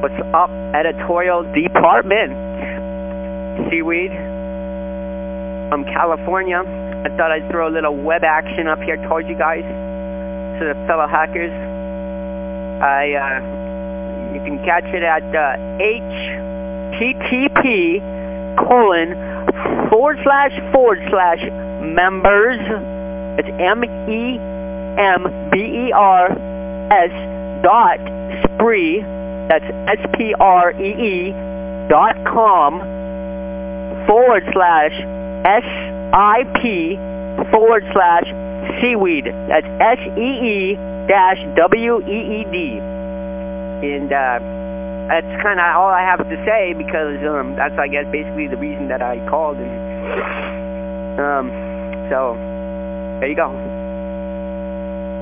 What's up, editorial department? Seaweed from California. I thought I'd throw a little web action up here towards you guys, to the fellow hackers. I, uh, you can catch it at uh, http colon forward slash forward slash members. It's M E M B E R S dot spree. That's S P R E E dot com forward slash S I P forward slash seaweed. That's S E E dash W E E D. And uh, that's kind of all I have to say because um, that's, I guess, basically the reason that I called. And um, so, there you go.